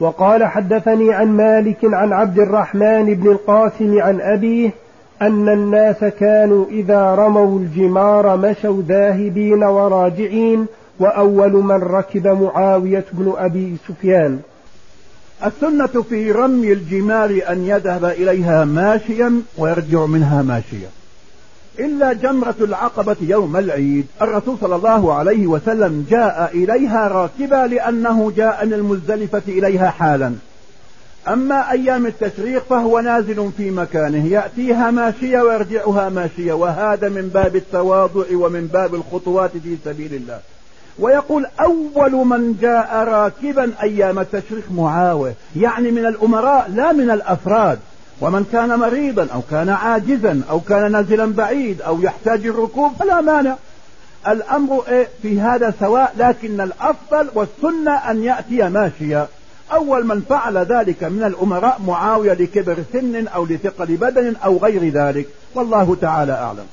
وقال حدثني عن مالك عن عبد الرحمن بن القاسم عن أبيه أن الناس كانوا إذا رموا الجمار مشوا ذاهبين وراجعين وأول من ركب معاوية بن أبي سفيان. السنة في رمي الجمار أن يذهب إليها ماشيا ويرجع منها ماشيا. إلا جمرة العقبة يوم العيد. الرسول صلى الله عليه وسلم جاء إليها راكبا لأنه جاء من المزدلفة إليها حالا. أما أيام التشريق فهو نازل في مكانه. يأتيها ماشية ويرجعها ماشية وهذا من باب التواضع ومن باب الخطوات في سبيل الله. ويقول أول من جاء راكبا أيام التشريق معاوية. يعني من الأمراء لا من الأفراد. ومن كان مريضا أو كان عاجزا أو كان نازلا بعيد أو يحتاج الركوب فلا مانع. الأمر إيه؟ في هذا سواء لكن الأفضل والسنة أن يأتي ماشيا. أول من فعل ذلك من الأمراء معاوية لكبر سن أو لثقل بدن أو غير ذلك. والله تعالى أعلم.